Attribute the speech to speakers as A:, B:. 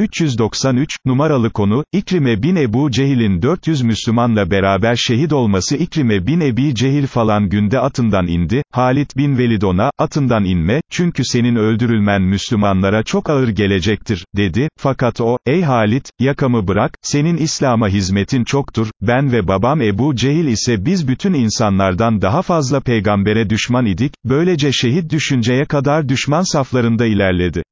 A: 393, numaralı konu, İkrime bin Ebu Cehil'in 400 Müslümanla beraber şehit olması İkrime bin Ebi Cehil falan günde atından indi, Halit bin Velid ona, atından inme, çünkü senin öldürülmen Müslümanlara çok ağır gelecektir, dedi, fakat o, ey Halit, yakamı bırak, senin İslam'a hizmetin çoktur, ben ve babam Ebu Cehil ise biz bütün insanlardan daha fazla peygambere düşman idik, böylece şehit düşünceye kadar düşman saflarında ilerledi.